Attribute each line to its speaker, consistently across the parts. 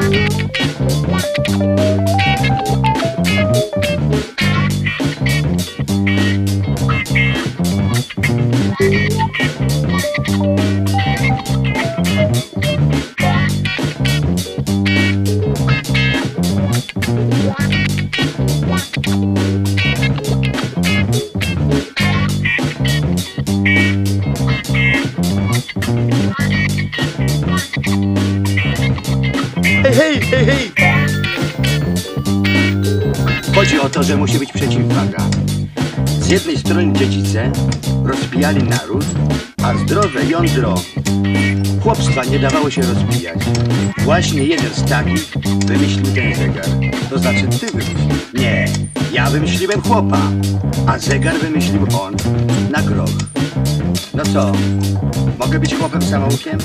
Speaker 1: Hej, hej, hej, hej!
Speaker 2: Chodzi o to, że musi być przeciwwaga. Z jednej strony dziecice rozpijali naród, a zdrowe jądro chłopstwa nie dawało się rozpijać. Właśnie jeden z takich wymyślił ten zegar. To znaczy ty wymyślił. Nie, ja wymyśliłem chłopa, a zegar wymyślił on na groch. No co, mogę być chłopem samoukiem?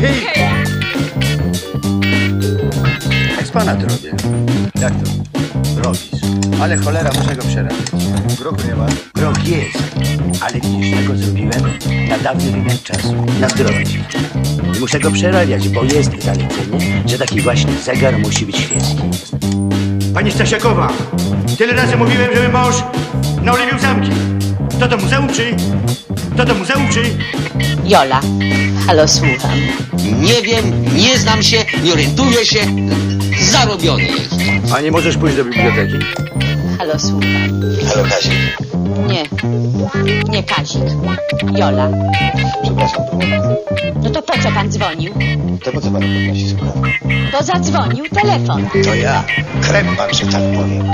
Speaker 1: Hej, hej!
Speaker 2: Jak z pana drogę.
Speaker 1: Jak to?
Speaker 2: Robisz. Ale cholera, muszę go przerabiać.
Speaker 1: Grochu nie ma.
Speaker 2: Groch jest, ale widzisz, ja go zrobiłem na dawny wymiar czasu. Na zdrowie. I muszę go przerabiać, bo jest zalecenie, że taki właśnie zegar musi być świecki. Pani Stasiakowa, tyle razy mówiłem, żeby mąż naoliwił zamki. To do muzeum czy? To do muzeum czy?
Speaker 3: Jola, halo, słucham.
Speaker 4: Nie wiem, nie znam się, nie orientuję się. Zarobiony jest.
Speaker 2: A nie możesz pójść do biblioteki?
Speaker 3: Halo, słucham.
Speaker 4: Halo Kazik.
Speaker 3: Nie, nie Kazik. Jola.
Speaker 4: Przepraszam,
Speaker 3: No to po co pan dzwonił?
Speaker 4: to po co panu podnosi słuchawkę?
Speaker 3: Bo zadzwonił telefon.
Speaker 4: To ja, krępam, że tak powiem.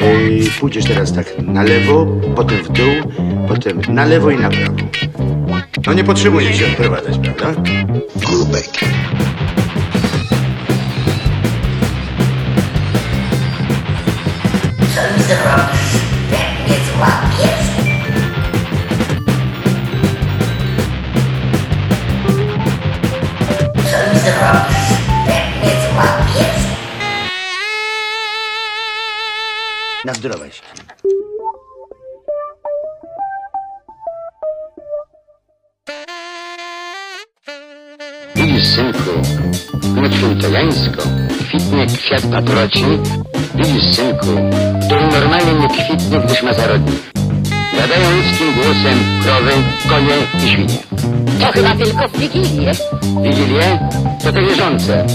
Speaker 2: Ej, pójdziesz teraz tak na lewo, potem w dół, potem na lewo i na prawo. No nie potrzebuję się odprowadzać, prawda?
Speaker 4: Grubek.
Speaker 5: Zrobisz, jak mnie złapiesz? Mi zrobisz, jak mnie złapiesz?
Speaker 2: Na.
Speaker 6: Widzisz, synku, noc świętojańsko kwitnie kwiat paproci. Widzisz, synku, normalnie nie kwitnie, gdyż ma zarodnik. Gadają ludzkim głosem krowy, konie i świnie.
Speaker 5: To chyba tylko w Wigilię.
Speaker 6: Wigilię to to wierzące.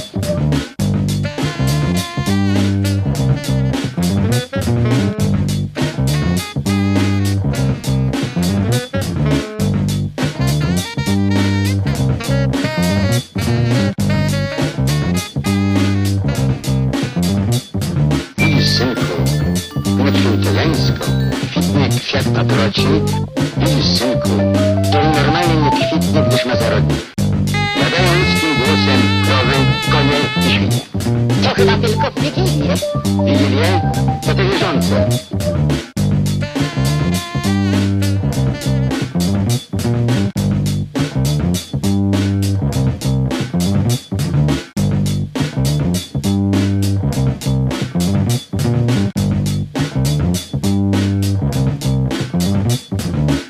Speaker 6: Kwiat paproci. Widzisz, synku, który normalnie nie kwitnie, gdyż ma zarodnik. Gadają ludzkim głosem krowy, konie i świnie.
Speaker 5: To chyba tylko w Wigilię.
Speaker 6: Wigilię to to wierzące.